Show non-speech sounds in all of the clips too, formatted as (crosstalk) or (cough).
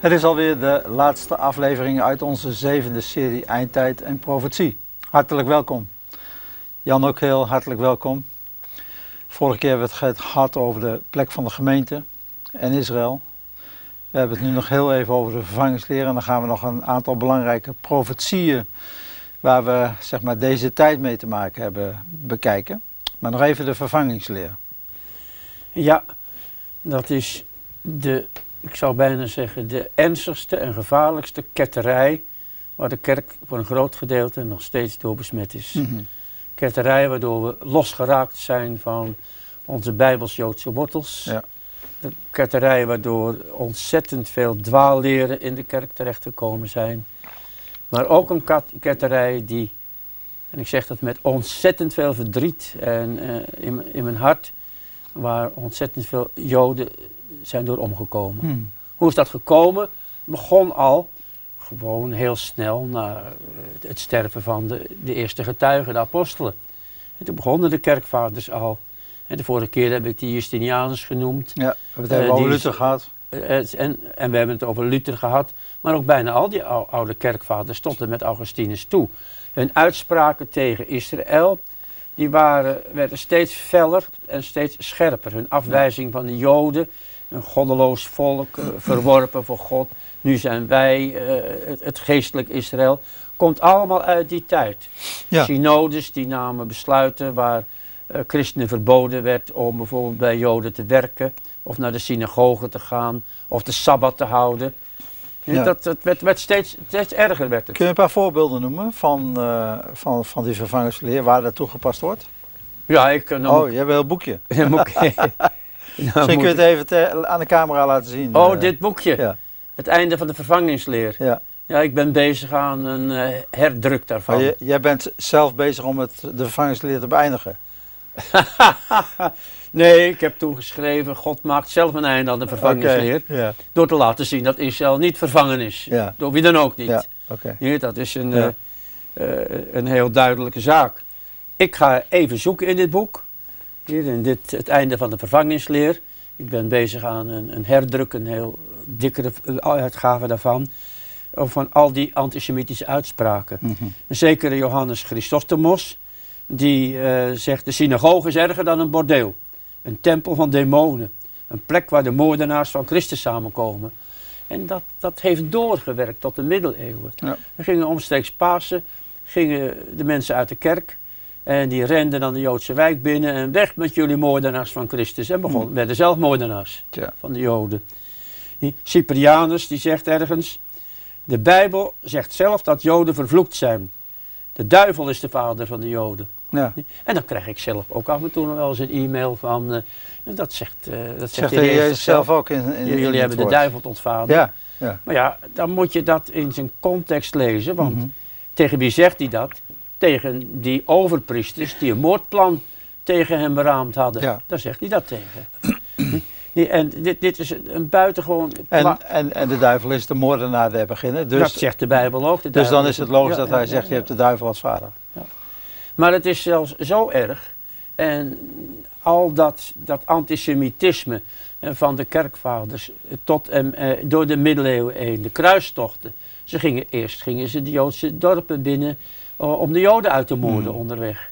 Het is alweer de laatste aflevering uit onze zevende serie Eindtijd en Profetie. Hartelijk welkom. Jan ook heel hartelijk welkom. Vorige keer hebben we het gehad over de plek van de gemeente en Israël. We hebben het nu nog heel even over de vervangingsleer en dan gaan we nog een aantal belangrijke profetieën waar we zeg maar, deze tijd mee te maken hebben bekijken. Maar nog even de vervangingsleer. Ja, dat is de, ik zou bijna zeggen, de ernstigste en gevaarlijkste ketterij waar de kerk voor een groot gedeelte nog steeds door besmet is. Mhm. Ketterij waardoor we losgeraakt zijn van onze Bijbels-Joodse wortels. Ja. De ketterij waardoor ontzettend veel dwaalleren in de kerk terechtgekomen zijn. Maar ook een ketterij die, en ik zeg dat met ontzettend veel verdriet en, eh, in, in mijn hart, waar ontzettend veel Joden zijn door omgekomen. Mhm. Hoe is dat gekomen? Het begon al gewoon heel snel na het sterven van de, de eerste getuigen, de apostelen. En toen begonnen de kerkvaders al. En de vorige keer heb ik die Justinianus genoemd. Ja, we hebben het Eh, over is- Luther gehad. Eh, En, en we hebben het over Luther gehad, maar ook bijna al die ou- oude kerkvaders tot en met Augustinus toe. Hun uitspraken tegen Israël, die waren, werden steeds feller en steeds scherper. Hun afwijzing van de Joden, een goddeloos volk, eh, verworpen voor God. Nu zijn wij eh, het, het geestelijk Israël. Komt allemaal uit die tijd. Ja. Synodes die namen besluiten waar eh, christenen verboden werd om bijvoorbeeld bij Joden te werken. Of naar de synagoge te gaan. Of de Sabbat te houden. Ja. Dat, dat werd, werd steeds, steeds erger werd het. Kun je een paar voorbeelden noemen van, van, van die vervangingsleer waar dat toegepast wordt? Ja, ik kan Oh, je hebt een heel boekje. (laughs) Dan moet (laughs) moet je het even te- aan de camera laten zien. Oh, eh. dit boekje. Ja, Het einde van de vervangingsleer. ja. Ja, ik ben bezig aan een eh, herdruk daarvan. Je, jij bent zelf bezig om het, de vervangingsleer te beëindigen. (laughs) nee, ik heb toen geschreven, God maakt zelf een einde aan de vervangingsleer. Ja, Door te laten zien dat Israël niet vervangen is. Ja. Door wie dan ook niet. ja, oké. Nee, dat is een, eh, een heel duidelijke zaak. Ik ga even zoeken in dit boek. Hier in dit, het einde van de vervangingsleer. Ik ben bezig aan een, een herdruk, een heel dikkere uitgave daarvan. Van al die antisemitische uitspraken. Een zekere Johannes Chrysostomos, die eh, zegt: De synagoge is erger dan een bordeel. Een tempel van demonen. Een plek waar de moordenaars van Christus samenkomen. En dat, dat heeft doorgewerkt tot de middeleeuwen. Ja. Er gingen omstreeks Pasen, gingen de mensen uit de kerk. En die renden dan de Joodse wijk binnen en weg met jullie moordenaars van Christus. En begon, Hmm. werden zelf moordenaars van de Joden. Die Cyprianus die zegt ergens, de Bijbel zegt zelf dat Joden vervloekt zijn. De duivel is de vader van de Joden. Ja. En dan krijg ik zelf ook af en toe nog wel eens een e-mail van, eh, dat zegt, eh dat zegt Zegt de Jezus zelf ook in, Jullie hebben de duivel tot vader. Ja, ja. Maar ja, dan moet je dat in zijn context lezen. Want Mhm. tegen wie zegt hij dat? Tegen die overpriesters die een moordplan tegen hem beraamd hadden. Ja. Daar zegt hij dat tegen. (clears throat) Nee, en dit, dit is een, buitengewoon... En, en, en de duivel is de moordenaar der beginnen. dat Dus, zegt de Bijbel ook. De dus dan is het logisch ja, dat hij ja, zegt, je hebt de duivel als vader. Maar het is zelfs zo erg. En al dat, dat antisemitisme eh, van de kerkvaders eh, tot en, eh, door de middeleeuwen heen, de kruistochten. Ze gingen, eerst gingen ze de Joodse dorpen binnen om de Joden uit te moorden Hmm. onderweg.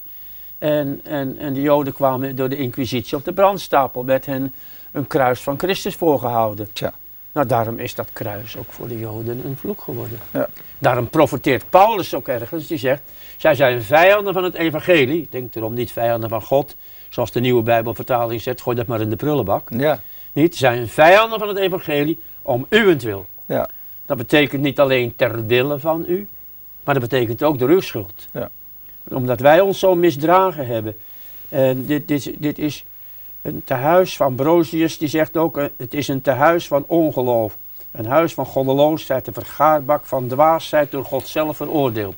En, en, en de Joden kwamen door de inquisitie op de brandstapel, werd hen een kruis van Christus voorgehouden. Tja. Nou, daarom is dat kruis ook voor de Joden een vloek geworden. Ja. Daarom profeteert Paulus ook ergens, die zegt, zij zijn vijanden van het evangelie. Ik denk erom niet vijanden van God, zoals de nieuwe Bijbelvertaling zegt, gooi dat maar in de prullenbak. Ja, Niet, zijn vijanden van het evangelie om uwentwil. ja, Dat betekent niet alleen ter wille van u, maar dat betekent ook door uw schuld. Ja. Omdat wij ons zo misdragen hebben. En dit, dit, dit is een tehuis van Brosius, die zegt ook, eh, het is een tehuis van ongeloof. Een huis van goddeloosheid, een vergaarbak van dwaasheid door God zelf veroordeeld.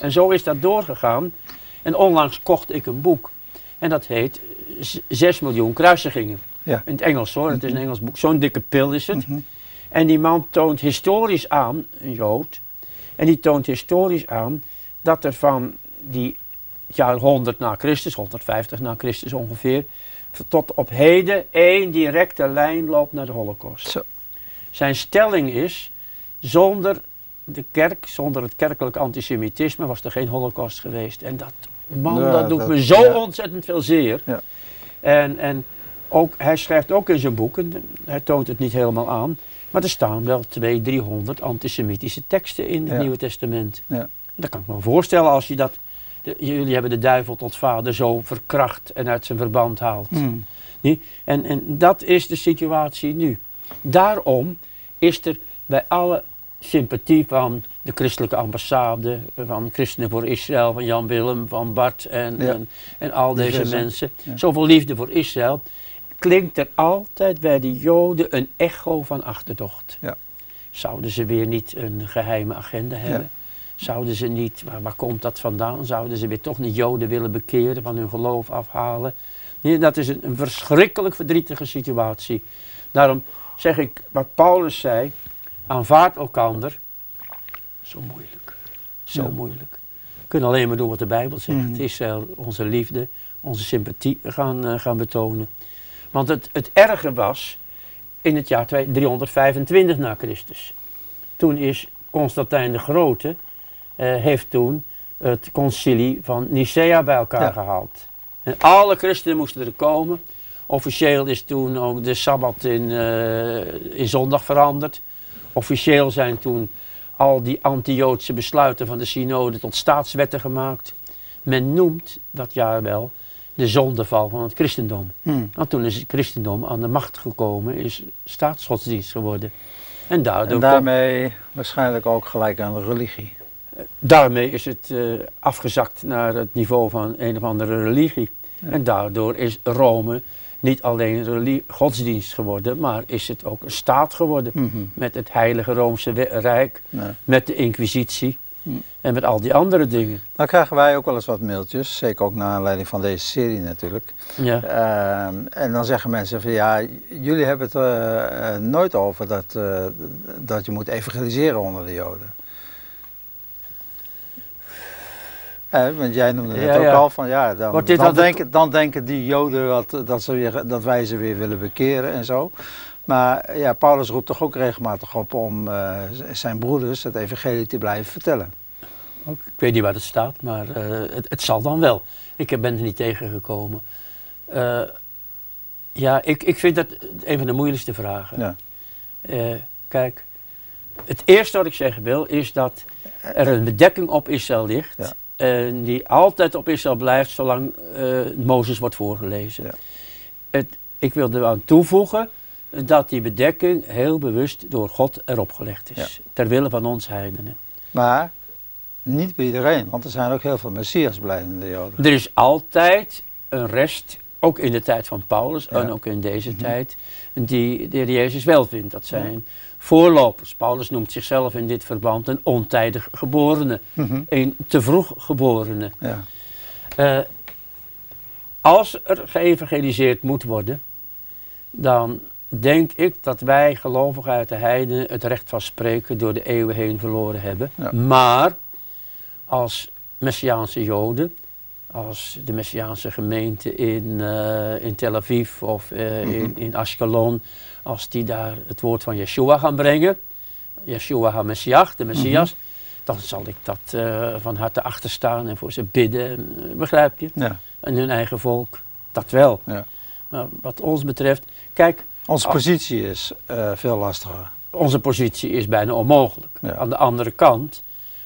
En zo is dat doorgegaan. En onlangs kocht ik een boek. En dat heet Z- 6 miljoen kruisigingen. Ja. In het Engels hoor, het is een Engels boek. Zo'n dikke pil is het. Mhm. En die man toont historisch aan, een Jood, en die toont historisch aan dat er van die jaar 100 na Christus, 150 na Christus ongeveer, tot op heden één directe lijn loopt naar de Holocaust. Zo. Zijn stelling is, zonder de kerk, zonder het kerkelijk antisemitisme was er geen holocaust geweest. En dat, man, Ja, dat doet dat- me zo ja. ontzettend veel zeer. Ja. En, en ook, hij schrijft ook in zijn boeken, hij toont het niet helemaal aan, maar er staan wel 200, 300 antisemitische teksten in het Ja. Nieuwe Testament. Ja. Dat kan ik me wel voorstellen als je dat, de- jullie hebben de duivel tot vader zo verkracht en uit zijn verband haalt. Hmm. En, en dat is de situatie nu. Daarom is er bij alle sympathie van de christelijke ambassade, van Christenen voor Israël, van Jan Willem, van Bart en, Ja. en, en al deze mensen, ja. zoveel liefde voor Israël, klinkt er altijd bij de Joden een echo van achterdocht. Ja. Zouden ze weer niet een geheime agenda hebben? Zouden ze niet, waar, waar komt dat vandaan? Zouden ze weer toch niet Joden willen bekeren, van hun geloof afhalen? Nee, dat is een, een verschrikkelijk verdrietige situatie. Daarom zeg ik wat Paulus zei, aanvaard elkander. Zo moeilijk, zo Ja. moeilijk. We kunnen alleen maar doen wat de Bijbel zegt. Mhm. Israël, onze liefde, onze sympathie gaan, eh, gaan betonen. Want het, het erge was in het jaar 2 325 na Christus. Toen is Constantijn de Grote, eh, heeft toen het concilie van Nicea bij elkaar Ja. gehaald. En alle christenen moesten er komen. Officieel is toen ook de Sabbat in, eh, in zondag veranderd. Officieel zijn toen al die anti-Joodse besluiten van de synode tot staatswetten gemaakt. Men noemt dat jaar wel de zondeval van het christendom. Hmm. Want toen is het christendom aan de macht gekomen, is staatsgodsdienst geworden. En daardoor En daarmee waarschijnlijk ook gelijk aan de religie. Daarmee is het eh, afgezakt naar het niveau van een of andere religie. Ja. En daardoor is Rome niet alleen godsdienst geworden, maar is het ook een staat geworden. Mhm. Met het Heilige Roomse Rijk, Ja. met de Inquisitie. En met al die andere dingen. Dan krijgen wij ook wel eens wat mailtjes, zeker ook naar aanleiding van deze serie natuurlijk. Ja. Ehm, en dan zeggen mensen van ja, jullie hebben het eh, eh, nooit over dat, eh, dat je moet evangeliseren onder de Joden. Eh, want jij noemde het Ja, ook ja. al van ja, dan, dan, denken, dan denken die Joden wat, dat, ze weer, dat wij ze weer willen bekeren en zo. Maar ja, Paulus roept toch ook regelmatig op om eh, zijn broeders het evangelie te blijven vertellen. Ook, ik weet niet waar het staat, maar eh, het, het zal dan wel. Ik heb- ben er niet tegengekomen. Eh, ja, ik, ik vind dat een van de moeilijkste vragen. Ja. Eh, kijk, het eerste wat ik zeggen wil is dat er een bedekking op Israël ligt. Ja. En die altijd op Israël blijft zolang eh, Mozes wordt voorgelezen. Ja. Het, ik wil eraan toevoegen dat die bedekking heel bewust door God erop gelegd is. Ter wille van ons heidenen. Maar niet bij iedereen, want er zijn ook heel veel Messias blijvende Joden. Er is altijd een rest, ook in de tijd van Paulus Ja. en ook in deze Mhm. tijd, die de heer Jezus wel vindt. Dat zijn voorlopers. Paulus noemt zichzelf in dit verband een ontijdig geborene, Mhm. een te vroeg geborene. Ja. Eh, als er geëvangeliseerd moet worden, dan denk ik dat wij gelovigen uit de heidenen het recht van spreken door de eeuwen heen verloren hebben. Ja. Maar als Messiaanse Joden, als de Messiaanse gemeente in, eh, in Tel Aviv of eh, in, Mhm. in Ashkelon, als die daar het woord van Yeshua gaan brengen, Yeshua HaMessiach, de Messias, dan zal ik dat eh, van harte achterstaan en voor ze bidden, begrijp je? Ja. En hun eigen volk, dat wel. Ja. Maar wat ons betreft, kijk, Onze Ah. positie is eh, veel lastiger. onze positie is bijna onmogelijk. Ja. Aan de andere kant,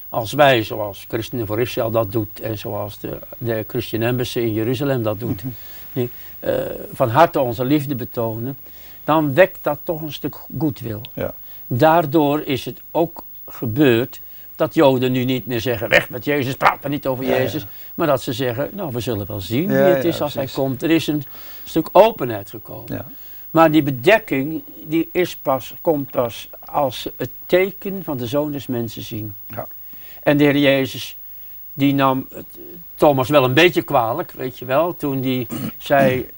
als wij, zoals Christenen voor Israël dat doet en zoals de, de Christian Embassy in Jeruzalem dat doet, Mhm. eh, van harte onze liefde betonen, dan wekt dat toch een stuk goedwil. Ja. Daardoor is het ook gebeurd dat Joden nu niet meer zeggen, weg met Jezus, praat maar niet over Ja, ja. Jezus. Maar dat ze zeggen, nou we zullen wel zien wie het is als hij komt. Er is een stuk openheid gekomen. Maar die bedekking die is pas, komt pas als ze het teken van de Zoon des Mensen zien. Ja. En de Heer Jezus, die nam Thomas wel een beetje kwalijk, weet je wel, toen die zei,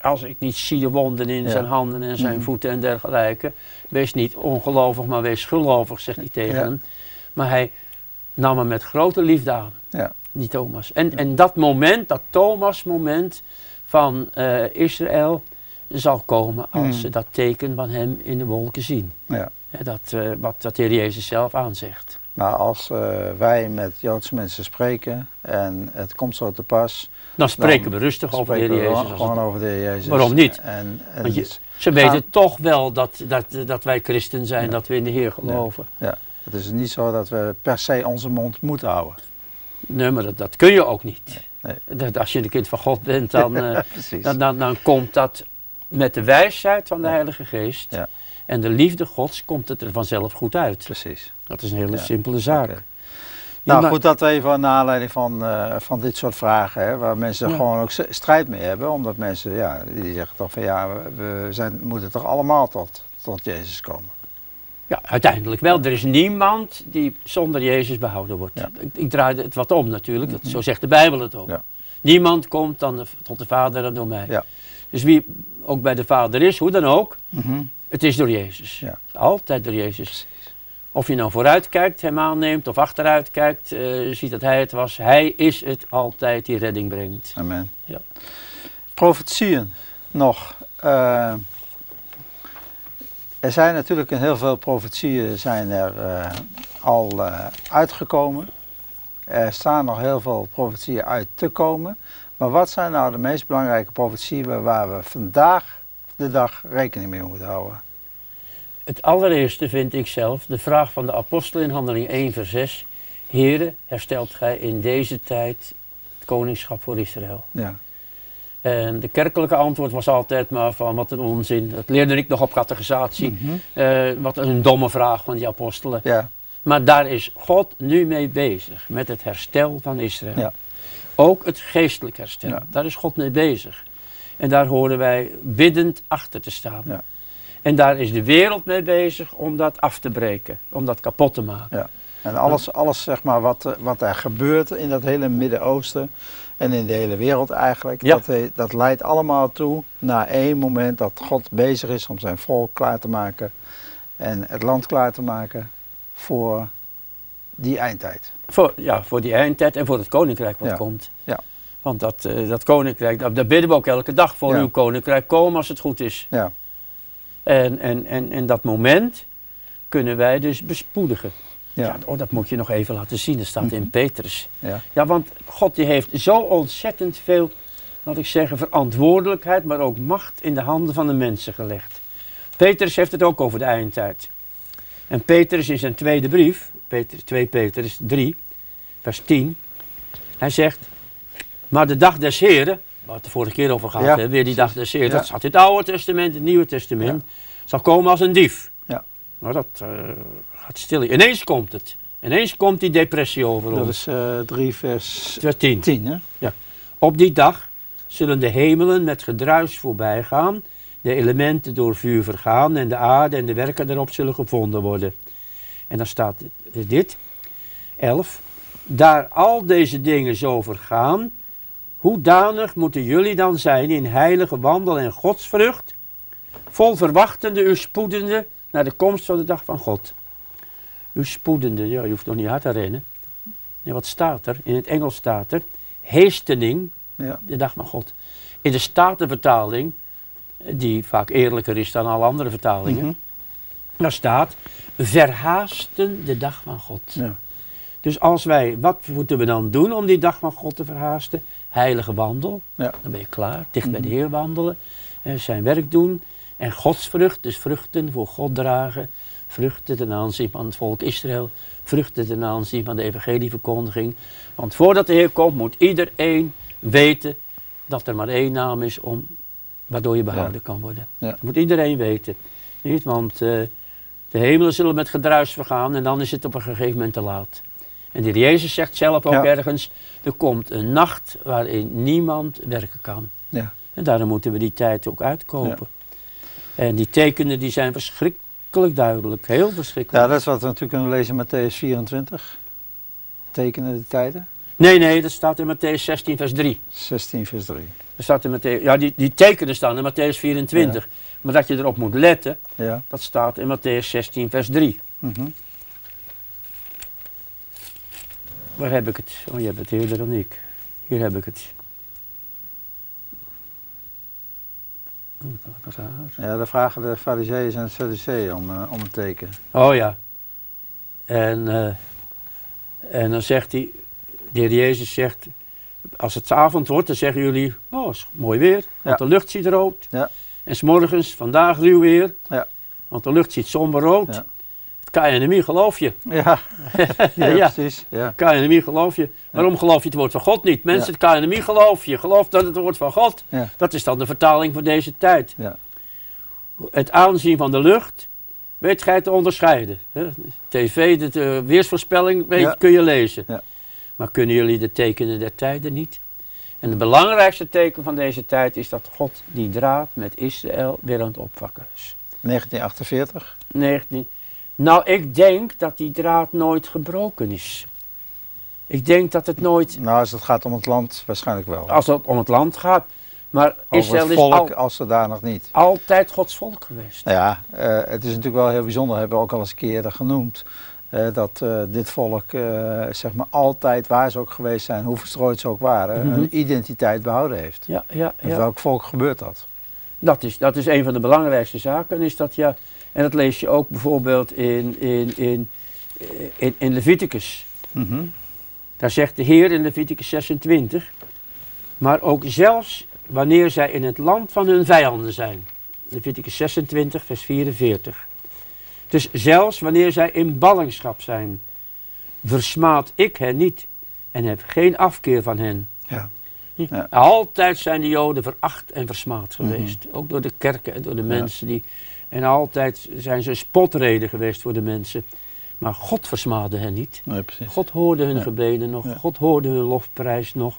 als ik niet zie de wonden in Ja. zijn handen en zijn Mhm. voeten en dergelijke, wees niet ongelovig, maar wees gelovig, zegt hij tegen Ja. hem. Maar hij nam hem met grote liefde aan, Ja. die Thomas. En, en dat moment, dat Thomas moment van eh, Israël, zal komen als Mhm. ze dat teken van hem in de wolken zien. Ja. Hè, dat, eh, wat dat de Heer Jezus zelf aanzegt. Maar als eh, wij met Joodse mensen spreken en het komt zo te pas, Dan spreken we rustig over de Heer Jezus. gewoon- over de Heer Jezus. Waarom niet? En, en Want je- dus- Ze weten toch wel dat, dat, dat wij christen zijn, Ja. dat we in de Heer geloven. het is niet zo dat we per se onze mond moeten houden. Nee, maar dat, dat kun je ook niet. Nee. Dat, als je een kind van God bent, dan, (laughs) eh, dan, dan, dan komt dat met de wijsheid van de. Heilige Geest Ja. en de liefde Gods komt het er vanzelf goed uit. Precies. Dat is een hele Ja. simpele zaak. Nou goed, dat even naar aanleiding van, eh, van dit soort vragen, hè, waar mensen Ja. gewoon ook strijd mee hebben. Omdat mensen, ja, die zeggen toch van ja, we- we zijn, moeten toch allemaal tot, tot Jezus komen. Ja, uiteindelijk wel. Er is niemand die zonder Jezus behouden wordt. Ja. Ik, ik draai het wat om natuurlijk, dat, zo zegt de Bijbel het ook. Ja. Niemand komt dan de- tot de Vader dan door mij. Dus wie ook bij de Vader is, hoe dan ook, Mhm. het is door Jezus. Ja. Altijd door Jezus. Of je nou vooruit kijkt, hem aanneemt, of achteruit kijkt, eh, ziet dat hij het was. Hij is het altijd die redding brengt. Amen. Ja. Profetieën nog. Eh, er zijn natuurlijk heel veel profetieën zijn er eh, al uitgekomen. Er staan nog heel veel profetieën uit te komen. Maar wat zijn nou de meest belangrijke profetieën waar we vandaag de dag rekening mee moeten houden? Het allereerste vind ik zelf, de vraag van de apostel in handeling 1 vers 6. Heren, herstelt gij in deze tijd het koningschap voor Israël? Ja, En de kerkelijke antwoord was altijd maar van wat een onzin. Dat leerde ik nog op catechisatie. Mhm. Eh, wat een domme vraag van die apostelen. ja, Maar daar is God nu mee bezig, met het herstel van Israël. Ja. Ook het geestelijk herstel, Ja. daar is God mee bezig. En daar horen wij biddend achter te staan. Ja. En daar is de wereld mee bezig om dat af te breken, om dat kapot te maken. En alles, alles zeg maar, wat, eh, wat er gebeurt in dat hele Midden-Oosten en in de hele wereld eigenlijk, Ja. dat, eh, dat leidt allemaal toe naar één moment dat God bezig is om zijn volk klaar te maken en het land klaar te maken voor die eindtijd. Voor, ja, voor die eindtijd en voor het koninkrijk wat Ja. komt. Ja. Want dat, eh, dat koninkrijk, daar, bidden we ook elke dag voor uw koninkrijk komen als het goed is. Ja, En, en, en, en dat moment kunnen wij dus bespoedigen. Ja. ja, oh, dat moet je nog even laten zien. Dat staat Mhm. in Petrus. ja, Ja, want God die heeft zo ontzettend veel, laat ik zeggen, verantwoordelijkheid, maar ook macht in de handen van de mensen gelegd. Petrus heeft het ook over de eindtijd. En Petrus in zijn tweede brief, Petrus, 2 Petrus 3, vers 10, hij zegt, maar de dag des Heren, waar we het de vorige keer over gehad Ja, hebben, weer die dag des Heren, Ja. dat staat in het Oude Testament, het Nieuwe Testament, zal komen als een dief. Ja. Nou, dat eh, gaat stil. Ineens komt het. Ineens komt die depressie over dat ons. is eh 3 vers Vers 10. 10 hè? Op die dag zullen de hemelen met gedruis voorbij gaan, de elementen door vuur vergaan en de aarde en de werken erop zullen gevonden worden. En dan staat dit, 11. Daar al deze dingen zo vergaan, hoedanig moeten jullie dan zijn in heilige wandel en godsvrucht, vol verwachtende, u spoedende naar de komst van de dag van God. U spoedende, ja, je hoeft nog niet hard te rennen. Nee, wat staat er? In het Engels staat er, heestening, Ja, de dag van God. In de Statenvertaling, die vaak eerlijker is dan alle andere vertalingen, Mhm. daar staat verhaasten de dag van God. ja, Dus als wij, wat moeten we dan doen om die dag van God te verhaasten? Heilige wandel, Ja. dan ben je klaar. Dicht bij de Mhm. Heer wandelen, en zijn werk doen. En godsvrucht, dus vruchten voor God dragen. Vruchten ten aanzien van het volk Israël. Vruchten ten aanzien van de evangelieverkondiging. Want voordat de Heer komt, moet iedereen weten dat er maar één naam is om, waardoor je behouden kan worden. Ja. Dat moet iedereen weten. Niet? Want eh, de hemelen zullen met gedruis vergaan en dan is het op een gegeven moment te laat. En de Jezus zegt zelf ook Ja. ergens, er komt een nacht waarin niemand werken kan. Ja. En daarom moeten we die tijd ook uitkopen. En die tekenen die zijn verschrikkelijk duidelijk, heel verschrikkelijk. ja, dat is wat we natuurlijk kunnen lezen in Matthäus 24. Tekenen de tijden. Nee, nee, dat staat in Matthäus 16 vers 3. 16 vers 3. Dat staat in Matthäus, ja, die, die tekenen staan in Matthäus 24. Maar dat je erop moet letten, Ja. dat staat in Matthäus 16 vers 3. mhm. Waar heb ik het? Oh, je hebt het eerder dan ik. Hier heb ik het. Ja, dan vragen de fariseeën en de sadduceeën om, eh, om een teken. Oh ja. En, eh, en dan zegt hij, de heer Jezus zegt, als het avond wordt, dan zeggen jullie, oh, is mooi weer, want Ja. de lucht ziet rood. Ja. En s'morgens, vandaag ruw weer, Ja. want de lucht ziet somber rood. Ja. Het KNMI geloof je. (laughs) Ja, (laughs) ja, Ja. precies. Ja. KNMI geloof je. Waarom geloof je het woord van God niet? Mensen, het KNMI geloof je. Geloof dat het woord van God. Dat is dan de vertaling voor deze tijd. Ja. Het aanzien van de lucht weet gij te onderscheiden. hè? TV, de, de weersvoorspelling weet, kun je lezen. Maar kunnen jullie de tekenen der tijden niet? En het belangrijkste teken van deze tijd is dat God die draad met Israël weer aan het opvakken is. 1948. 19. Nou, ik denk dat die draad nooit gebroken is. Ik denk dat het nooit, Nou, als het gaat om het land, waarschijnlijk wel. als het om het land gaat, maar Over Israël het is al, als zodanig niet. altijd Gods volk geweest. Nou ja, eh, het is natuurlijk wel heel bijzonder, hebben we ook al eens een keer genoemd. Eh, dat eh, dit volk, eh, zeg maar, altijd waar ze ook geweest zijn, hoe verstrooid ze ook waren, Mhm. een identiteit behouden heeft. Ja, ja, Met ja. welk volk gebeurt dat? Dat, is, dat is een van de belangrijkste zaken. Is dat, ja, en dat lees je ook bijvoorbeeld in, in, in, in, in Leviticus. Mhm. Daar zegt de Heer in Leviticus 26. Maar ook zelfs wanneer zij in het land van hun vijanden zijn. Leviticus 26, vers 44. Dus zelfs wanneer zij in ballingschap zijn, versmaad ik hen niet en heb geen afkeer van hen. Ja. Ja. Altijd zijn de Joden veracht en versmaad geweest. Ook door de kerken en door de Mhm. Mensen. Die, en altijd zijn ze spotreden geweest voor de mensen. Maar God versmaadde hen niet. Nee. God hoorde hun gebeden nog. God hoorde hun lofprijs nog.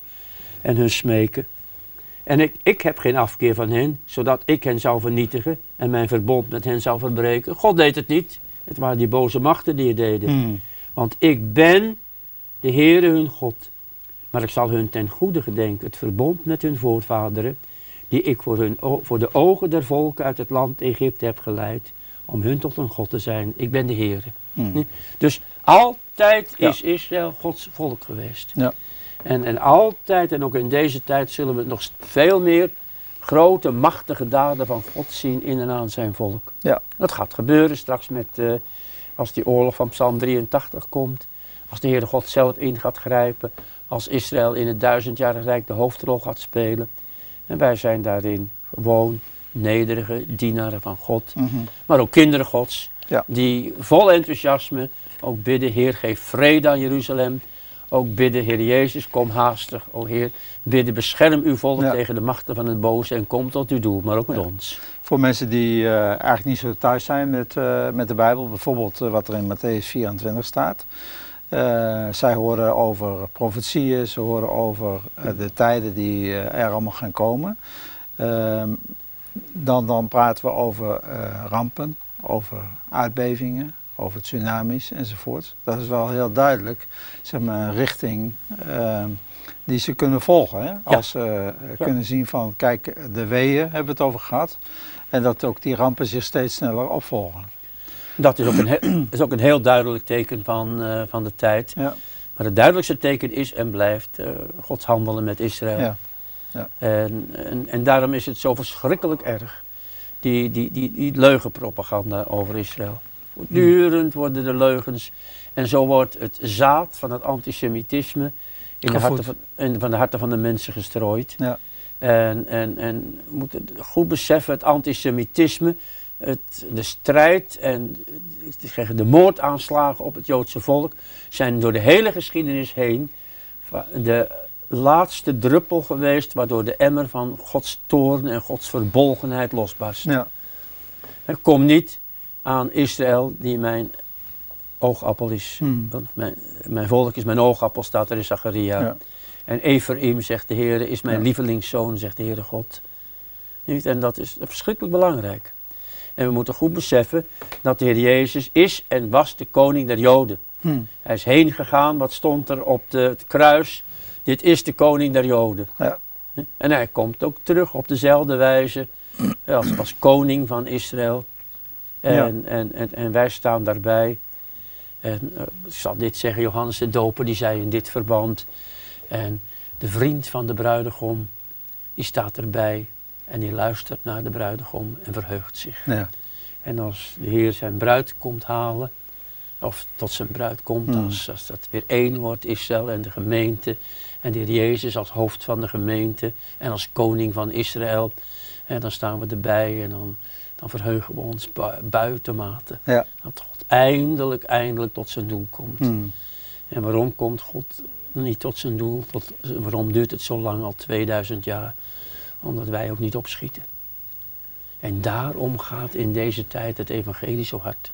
En hun smeken. En ik, ik heb geen afkeer van hen, zodat ik hen zou vernietigen en mijn verbond met hen zou verbreken. God deed het niet. Het waren die boze machten die het deden. Mhm. Want ik ben de Heere hun God. Maar ik zal hun ten goede gedenken het verbond met hun voorvaderen, die ik voor, hun, voor de ogen der volken uit het land Egypte heb geleid, om hun tot een God te zijn. Ik ben de Heere. Mhm. Dus altijd Ja. is Israël Gods volk geweest. Ja. En, en altijd, en ook in deze tijd, zullen we nog veel meer grote, machtige daden van God zien in en aan zijn volk. Ja. Dat gaat gebeuren straks met, eh, als die oorlog van Psalm 83 komt. Als de Heere God zelf in gaat grijpen. Als Israël in het duizendjarig rijk de hoofdrol gaat spelen. En wij zijn daarin gewoon nederige dienaren van God Mhm. maar ook kinderen Gods, Ja. die vol enthousiasme ook bidden, Heer, geef vrede aan Jeruzalem. Ook bidden, Heer Jezus, kom haastig, o Heer. Bidden, bescherm uw volk Ja. tegen de machten van het boze en kom tot uw doel, maar ook met Ja. ons. Voor mensen die eh, eigenlijk niet zo thuis zijn met, eh, met de Bijbel, bijvoorbeeld eh, wat er in Matthäus 24 staat. Zij horen over profetieën, ze horen over de tijden die er allemaal gaan komen. Ehm, dan, dan praten we over rampen, over aardbevingen, over tsunamis enzovoort. Dat is wel heel duidelijk, zeg maar, een richting ehm, die ze kunnen volgen. Hè? Als ze eh, kunnen zien van, kijk, de weeën hebben we het over gehad. En dat ook die rampen zich steeds sneller opvolgen. Dat is ook een, he- (clears throat) is ook een heel duidelijk teken van, eh, van de tijd. Ja, Maar het duidelijkste teken is en blijft eh, Gods handelen met Israël. ja, En, en, en daarom is het zo verschrikkelijk erg, die, die, die, die leugenpropaganda over Israël. Voortdurend worden de leugens en zo wordt het zaad van het antisemitisme in de, harten van, in, van de harten van de mensen gestrooid. ja, En, en, en we moeten goed beseffen, het antisemitisme, het, de strijd en de moordaanslagen op het Joodse volk zijn door de hele geschiedenis heen de laatste druppel geweest waardoor de emmer van Gods toorn en Gods verbolgenheid losbarst. ja, En Kom niet aan Israël die mijn oogappel is. Hmm. Mijn, mijn volk is mijn oogappel, staat er in Zacharia. Ja. En Ephraim, zegt de Heer, is mijn Ja. lievelingszoon, zegt de Heere God. En dat is verschrikkelijk belangrijk. En we moeten goed beseffen dat de Heer Jezus is en was de koning der Joden. Hm. Hij is heen gegaan, wat stond er op de, het kruis? Dit is de koning der Joden. Ja. En hij komt ook terug op dezelfde wijze als, als koning van Israël. En, Ja. en, en, en wij staan daarbij. En eh, ik zal dit zeggen, Johannes de Doper, die zei in dit verband. En de vriend van de bruidegom, die staat erbij. En die luistert naar de bruidegom en verheugt zich. Ja. En als de Heer zijn bruid komt halen, of tot zijn bruid komt, Hmm. als, als dat weer één wordt, Israël en de gemeente. En de Heer Jezus als hoofd van de gemeente en als koning van Israël. En dan staan we erbij en dan, dan verheugen we ons bui- buitenmate. Ja. Dat God eindelijk, eindelijk tot zijn doel komt. Hmm. En waarom komt God niet tot zijn doel? Tot, waarom duurt het zo lang, al 2000 jaar? Omdat wij ook niet opschieten. En daarom gaat in deze tijd het evangelie zo hard.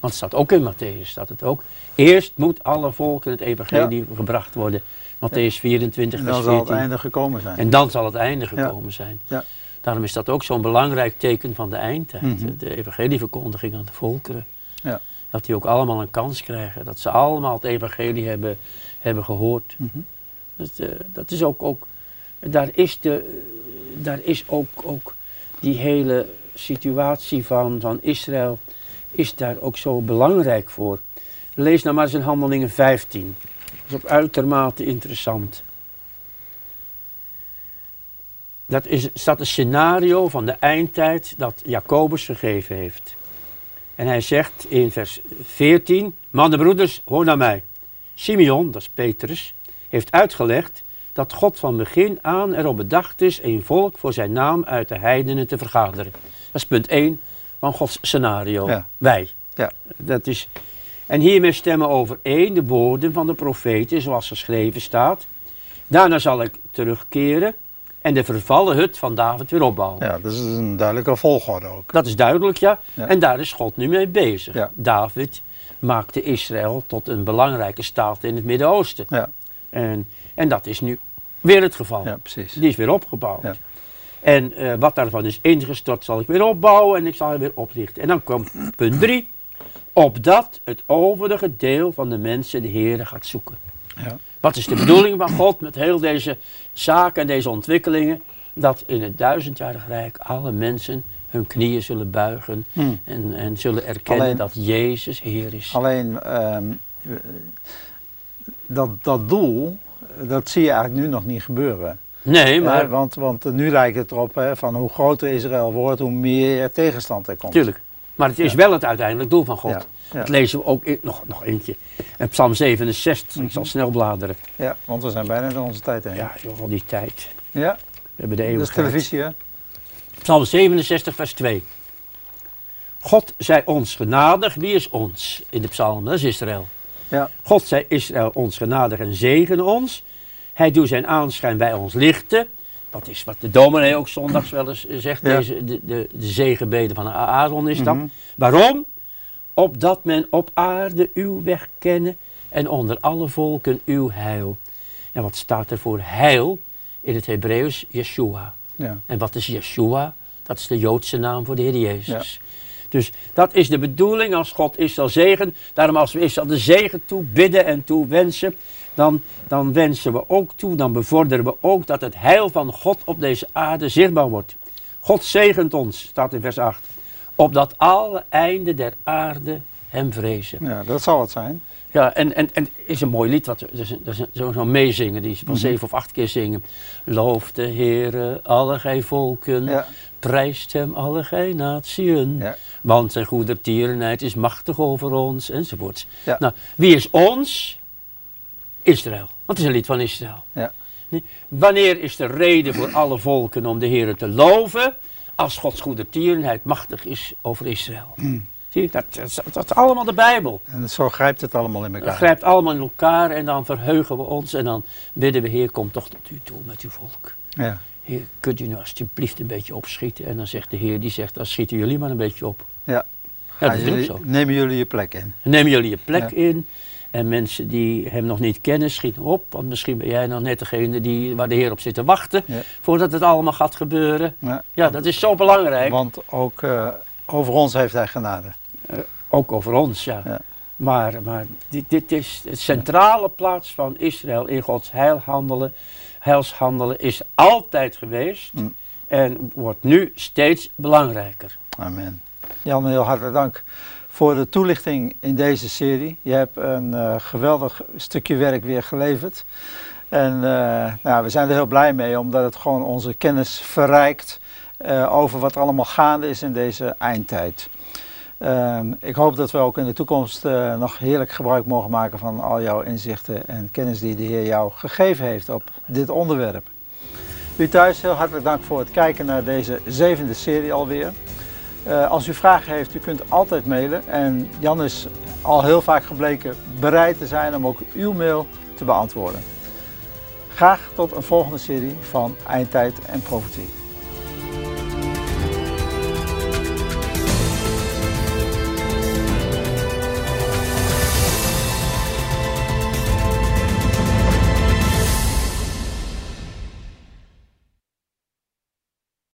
Want het staat ook in Matthäus, staat het ook. Eerst moet alle volken het evangelie gebracht worden. Matthäus 24, En vers dan zal het 14. einde gekomen zijn. En dan zal het einde Ja. gekomen zijn. Ja. Daarom is dat ook zo'n belangrijk teken van de eindtijd. Mhm. De evangelieverkondiging aan de volkeren. Ja. Dat die ook allemaal een kans krijgen. Dat ze allemaal het evangelie hebben, hebben gehoord. Mhm. Dat, eh, dat is ook, ook daar is, de, daar is ook, ook die hele situatie van, van Israël is daar ook zo belangrijk voor. Lees nou maar eens in Handelingen 15. Dat is ook uitermate interessant. Dat is, staat een scenario van de eindtijd dat Jacobus gegeven heeft. En hij zegt in vers 14, mannen broeders, hoor naar mij. Simeon, dat is Petrus, heeft uitgelegd dat God van begin aan erop bedacht is een volk voor zijn naam uit de heidenen te vergaderen. Dat is punt 1 van Gods scenario. Ja. Wij. Ja. Dat is, en hiermee stemmen overeen de woorden van de profeten zoals geschreven staat. Daarna zal ik terugkeren en de vervallen hut van David weer opbouwen. Ja, dat is een duidelijke volgorde ook. Dat is duidelijk, ja. Ja. En daar is God nu mee bezig. Ja. David maakte Israël tot een belangrijke staat in het Midden-Oosten. Ja, En, en dat is nu weer het geval. ja precies. Die is weer opgebouwd. Ja. En eh, wat daarvan is ingestort zal ik weer opbouwen en ik zal het weer oprichten. En dan komt punt 3. Opdat het overige deel van de mensen de Heer gaat zoeken. Ja. Wat is de bedoeling van God met heel deze zaken en deze ontwikkelingen? Dat in het duizendjarig rijk alle mensen hun knieën zullen buigen Hmm. en, en zullen erkennen Alleen- dat Jezus Heer is. Alleen ehm, eh, dat, dat doel, eh, dat zie je eigenlijk nu nog niet gebeuren. Nee, Hè, maar want, want nu lijkt het erop hè, van hoe groter Israël wordt, hoe meer tegenstand er komt. Tuurlijk. Maar het is wel het uiteindelijk doel van God. Dat lezen we ook in, nog, nog eentje. In Psalm 67. Ik zal Mhm. snel bladeren. Ja, want we zijn bijna in onze tijd heen. Ja, joh, al die tijd. ja We hebben de dat is eeuwigheid. televisie hè? Psalm 67, vers 2. God zij ons genadig. Wie is ons in de psalm? Dat is Israël. Ja. God zij Israël ons genadig en zegen ons. Hij doet zijn aanschijn bij ons lichten. Dat is wat de dominee ook zondags wel eens zegt. Ja. Deze, de, de, de zegenbeden van Aaron is dat. Mhm. Waarom? Opdat men op aarde uw weg kenne en onder alle volken uw heil. En wat staat er voor heil in het Hebreeuws? Yeshua. Ja. En wat is Yeshua? Dat is de Joodse naam voor de Heer Jezus. Dus dat is de bedoeling als God Israël zegen. Daarom als we Israël de zegen toe bidden en toe wensen, dan, dan wensen we ook toe, dan bevorderen we ook dat het heil van God op deze aarde zichtbaar wordt. God zegent ons, staat in vers 8, opdat alle einden der aarde hem vrezen. ja, dat zal het zijn. Ja, en, en, en is een mooi lied, wat, dat is, zo'n zo meezingen, die ze van Mhm. zeven of acht keer zingen. Loof de Heere, alle gij volken, Ja, prijst hem alle gij natieën. ja. Want zijn goedertierenheid is machtig over ons, enzovoorts. Ja. Nou, wie is ons? Israël. Want het is een lied van Israël. Ja. Nee? Wanneer is de reden voor alle volken om de Heer te loven? Als Gods goedertierenheid machtig is over Israël. Mm. Zie je, dat, dat, dat is allemaal de Bijbel. En zo grijpt het allemaal in Het elkaar. grijpt allemaal in elkaar en dan verheugen we ons en dan bidden we, Heer, kom toch tot u toe met uw volk. Ja. Heer, kunt u nou alsjeblieft een beetje opschieten? En dan zegt de Heer, die zegt, dan schieten jullie maar een beetje op. Ja. Ja, dat jullie- zo. Nemen jullie je plek in? Nemen jullie je plek Ja. in. En mensen die hem nog niet kennen, schieten op. Want misschien ben jij nog net degene die, waar de Heer op zit te wachten. Ja. Voordat het allemaal gaat gebeuren. Ja. Ja, dat is zo belangrijk. Want ook eh, over ons heeft hij genade. Ook over ons, ja. Ja. Maar, maar dit, dit is de centrale plaats van Israël in Gods heilhandelen. Heilshandelen is altijd geweest. Mm. En wordt nu steeds belangrijker. Amen. Jan, heel hartelijk dank voor de toelichting in deze serie. Je hebt een eh, geweldig stukje werk weer geleverd. En eh, nou, we zijn er heel blij mee, omdat het gewoon onze kennis verrijkt. eh, over wat er allemaal gaande is in deze eindtijd. Ehm, ik hoop dat we ook in de toekomst nog heerlijk gebruik mogen maken van al jouw inzichten en kennis die de Heer jou gegeven heeft op dit onderwerp. U thuis heel hartelijk dank voor het kijken naar deze zevende serie alweer. Uh, als u vragen heeft, u kunt altijd mailen. En Jan is al heel vaak gebleken bereid te zijn om ook uw mail te beantwoorden. Graag tot een volgende serie van Eindtijd en Profetie.